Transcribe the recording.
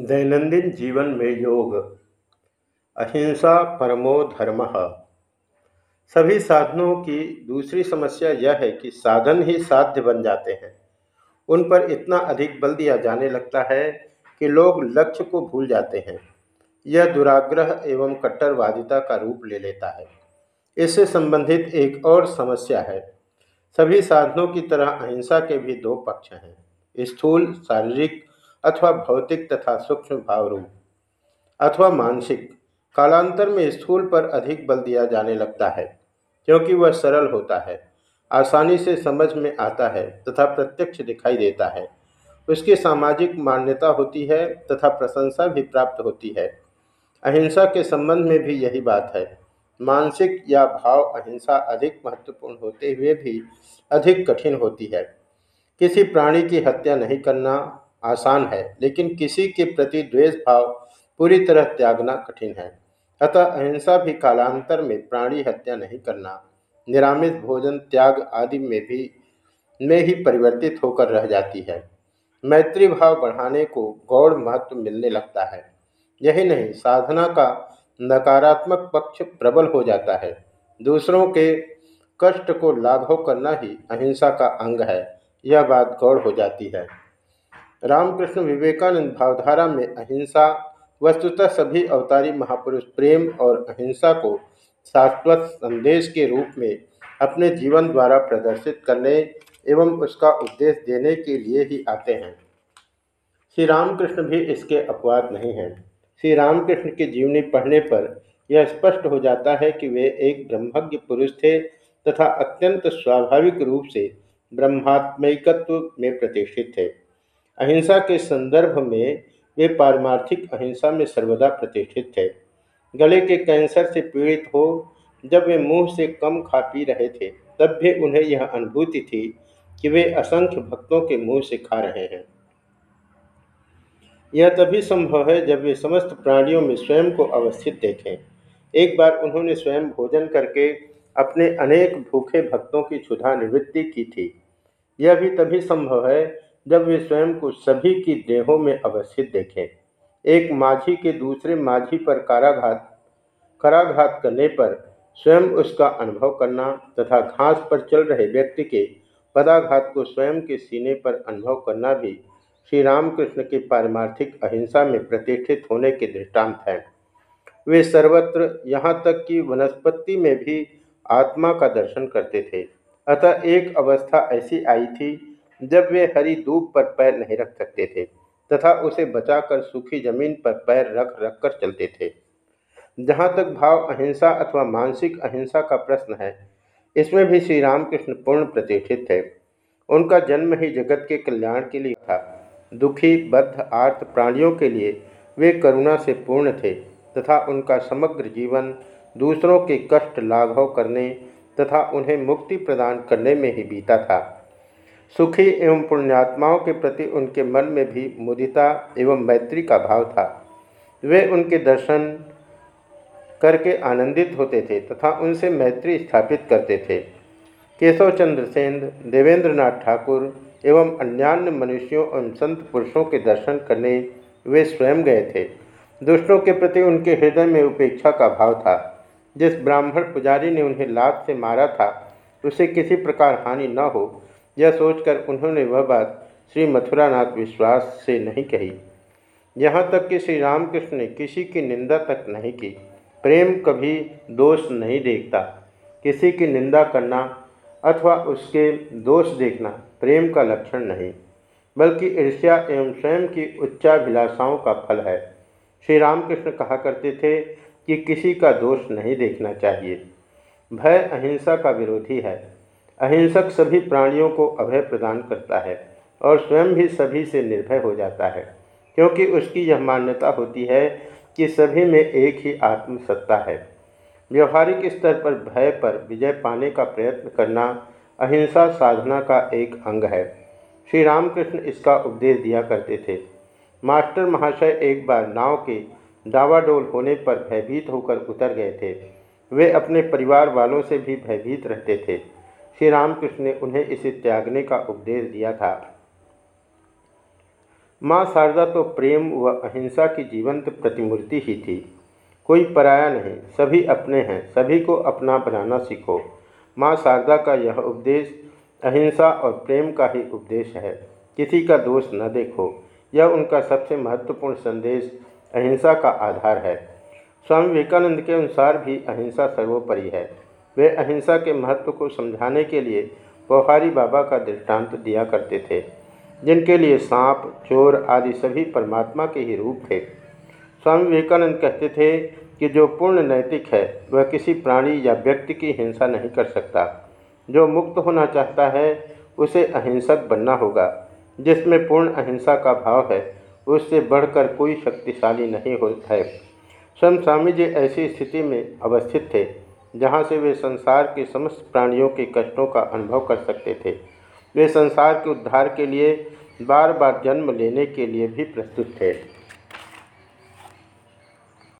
दैनंदिन जीवन में योग, अहिंसा परमो धर्म। सभी साधनों की दूसरी समस्या यह है कि साधन ही साध्य बन जाते हैं। उन पर इतना अधिक बल दिया जाने लगता है कि लोग लक्ष्य को भूल जाते हैं। यह दुराग्रह एवं कट्टरवादिता का रूप ले लेता है। इससे संबंधित एक और समस्या है। सभी साधनों की तरह अहिंसा के भी दो पक्ष हैं। स्थूल शारीरिक अथवा भौतिक तथा सूक्ष्म भाव रूप अथवा मानसिक, कालांतर में स्थूल पर अधिक बल दिया जाने लगता है, क्योंकि वह सरल होता है, आसानी से समझ में आता है तथा प्रत्यक्ष दिखाई देता है। उसकी सामाजिक मान्यता होती है तथा प्रशंसा भी प्राप्त होती है। अहिंसा के संबंध में भी यही बात है। मानसिक या भाव अहिंसा अधिक महत्वपूर्ण होते हुए भी अधिक कठिन होती है। किसी प्राणी की हत्या नहीं करना आसान है, लेकिन किसी के प्रति द्वेष भाव पूरी तरह त्यागना कठिन है। अतः अहिंसा भी कालांतर में प्राणी हत्या नहीं करना निरामित भोजन, त्याग आदि में भी, में ही परिवर्तित होकर रह जाती है। मैत्री भाव बढ़ाने को गौड़ महत्व मिलने लगता है। यही नहीं, साधना का नकारात्मक पक्ष प्रबल हो जाता है। दूसरों के कष्ट को लाघव करना ही अहिंसा का अंग है, यह बात गौड़ हो जाती है। रामकृष्ण विवेकानंद भावधारा में अहिंसा, वस्तुतः सभी अवतारी महापुरुष प्रेम और अहिंसा को शाश्वत संदेश के रूप में अपने जीवन द्वारा प्रदर्शित करने एवं उसका उपदेश देने के लिए ही आते हैं। श्री रामकृष्ण भी इसके अपवाद नहीं हैं। श्री रामकृष्ण की जीवनी पढ़ने पर यह स्पष्ट हो जाता है कि वे एक ब्रह्मज्ञ पुरुष थे तथा अत्यंत स्वाभाविक रूप से ब्रह्मात्मिकत्व में प्रतिष्ठित थे। अहिंसा के संदर्भ में वे पारमार्थिक अहिंसा में सर्वदा प्रतिष्ठित थे। गले के कैंसर से पीड़ित हो, जब वे मुँह से कम खा पी रहे थे, तब भी उन्हें यह अनुभूति थी कि वे असंख्य भक्तों के मुँह से खा रहे हैं। यह तभी संभव है जब वे समस्त प्राणियों में स्वयं को अवस्थित देखें। एक बार उन्होंने स्वयं भोजन करके अपने अनेक भूखे भक्तों की क्षुधा निवृत्ति की थी। यह भी तभी संभव है जब वे स्वयं को सभी की देहों में अवस्थित देखें। एक माझी के दूसरे माझी पर काराघात, कराघात करने पर स्वयं उसका अनुभव करना तथा घास पर चल रहे व्यक्ति के पदाघात को स्वयं के सीने पर अनुभव करना भी श्री रामकृष्ण के पारमार्थिक अहिंसा में प्रतिष्ठित होने के दृष्टांत हैं। वे सर्वत्र यहाँ तक कि वनस्पति में भी आत्मा का दर्शन करते थे। अतः एक अवस्था ऐसी आई थी जब वे हरी धूप पर पैर नहीं रख सकते थे, तथा उसे बचाकर सूखी ज़मीन पर पैर रख रख कर चलते थे। जहाँ तक भाव अहिंसा अथवा मानसिक अहिंसा का प्रश्न है, इसमें भी श्री रामकृष्ण पूर्ण प्रतिष्ठित थे। उनका जन्म ही जगत के कल्याण के लिए था। दुखी, बद्ध आर्थ प्राणियों के लिए वे करुणा से पूर्ण थे, तथा उनका समग्र जीवन दूसरों के कष्ट लाघव करने तथा उन्हें मुक्ति प्रदान करने में ही बीता था। सुखी एवं पुण्यात्माओं के प्रति उनके मन में भी मुदिता एवं मैत्री का भाव था। वे उनके दर्शन करके आनंदित होते थे तथा उनसे मैत्री स्थापित करते थे। केशव चंद्र सेन देवेंद्र नाथ ठाकुर एवं अन्यान्य मनुष्यों एवं संत पुरुषों के दर्शन करने वे स्वयं गए थे। दुष्टों के प्रति उनके हृदय में उपेक्षा का भाव था। जिस ब्राह्मण पुजारी ने उन्हें लात से मारा था, उसे किसी प्रकार हानि न हो यह सोचकर उन्होंने वह बात श्री मथुरानाथ विश्वास से नहीं कही। यहाँ तक कि श्री रामकृष्ण ने किसी की निंदा तक नहीं की। प्रेम कभी दोष नहीं देखता। किसी की निंदा करना अथवा उसके दोष देखना प्रेम का लक्षण नहीं, बल्कि ईर्ष्या एवं स्वयं की उच्चाभिलाषाओं का फल है। श्री रामकृष्ण कहा करते थे कि किसी का दोष नहीं देखना चाहिए। भय अहिंसा का विरोधी है। अहिंसक सभी प्राणियों को अभय प्रदान करता है और स्वयं भी सभी से निर्भय हो जाता है, क्योंकि उसकी यह मान्यता होती है कि सभी में एक ही आत्मसत्ता है। व्यवहारिक स्तर पर भय पर विजय पाने का प्रयत्न करना अहिंसा साधना का एक अंग है। श्री रामकृष्ण इसका उपदेश दिया करते थे। मास्टर महाशय एक बार नाव के डावाडोल होने पर भयभीत होकर उतर गए थे। वे अपने परिवार वालों से भी भयभीत रहते थे। श्री रामकृष्ण ने उन्हें इसे त्यागने का उपदेश दिया था। माँ शारदा तो प्रेम व अहिंसा की जीवंत प्रतिमूर्ति ही थी। कोई पराया नहीं, सभी अपने हैं, सभी को अपना बनाना सीखो। माँ शारदा का यह उपदेश अहिंसा और प्रेम का ही उपदेश है। किसी का दोष न देखो, यह उनका सबसे महत्वपूर्ण संदेश अहिंसा का आधार है। स्वामी विवेकानंद के अनुसार भी अहिंसा सर्वोपरि है। वे अहिंसा के महत्व को समझाने के लिए पोहारी बाबा का दृष्टांत दिया करते थे, जिनके लिए सांप, चोर आदि सभी परमात्मा के ही रूप थे। स्वामी विवेकानंद कहते थे कि जो पूर्ण नैतिक है, वह किसी प्राणी या व्यक्ति की हिंसा नहीं कर सकता। जो मुक्त होना चाहता है, उसे अहिंसक बनना होगा। जिसमें पूर्ण अहिंसा का भाव है, उससे बढ़कर कोई शक्तिशाली नहीं होता है। स्वयं स्वामी जी ऐसी स्थिति में अवस्थित थे। जहाँ से वे संसार के समस्त प्राणियों के कष्टों का अनुभव कर सकते थे। वे संसार के उद्धार के लिए बार बार जन्म लेने के लिए भी प्रस्तुत थे।